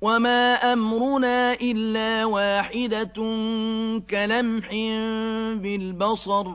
وما أمرنا إلا واحدة كلمح بالبصر